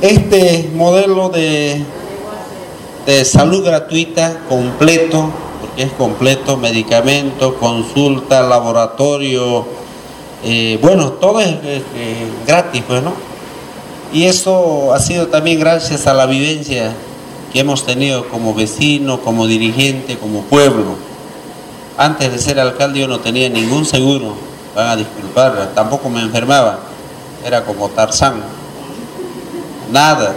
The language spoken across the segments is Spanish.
este modelo de, de salud gratuita completo, porque es completo, medicamento, consulta, laboratorio, eh, bueno, todo es gratis, pues, ¿no? Y eso ha sido también gracias a la vivencia que hemos tenido como vecino, como dirigente, como pueblo. Antes de ser alcalde yo no tenía ningún seguro, van a disculpar, tampoco me enfermaba, era como Tarzán, nada,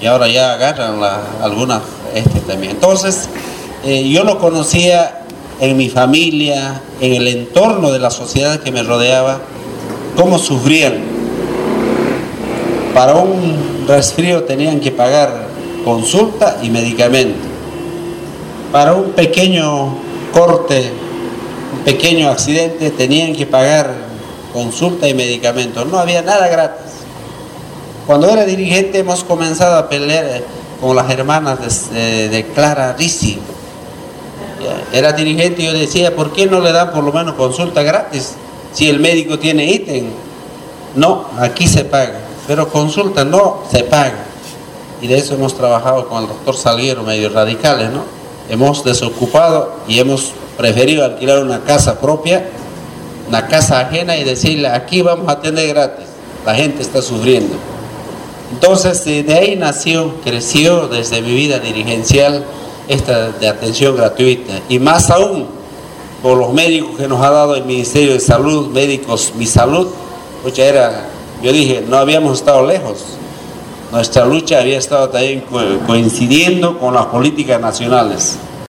y ahora ya agarran algunas este también. Entonces, eh, yo lo conocía en mi familia, en el entorno de la sociedad que me rodeaba, cómo sufrían. Para un resfrío tenían que pagar consulta y medicamento. Para un pequeño corte, un pequeño accidente, tenían que pagar consulta y medicamento. No había nada gratis. Cuando era dirigente hemos comenzado a pelear con las hermanas de, Clara Rizzi, era dirigente y yo decía, ¿por qué no le dan por lo menos consulta gratis? Si el médico tiene ítem. No, aquí se paga, pero consulta no se paga. Y de eso hemos trabajado con el doctor Salguero, medio radicales, ¿no? Hemos desocupado y hemos preferido alquilar una casa propia, una casa ajena y decirle, aquí vamos a tener gratis. La gente está sufriendo. Entonces, de ahí nació, creció desde mi vida dirigencial esta de atención gratuita. Y más aún por los médicos que nos ha dado el Ministerio de Salud, médicos Mi Salud, mucha era, yo dije, no habíamos estado lejos, nuestra lucha había estado también coincidiendo con las políticas nacionales.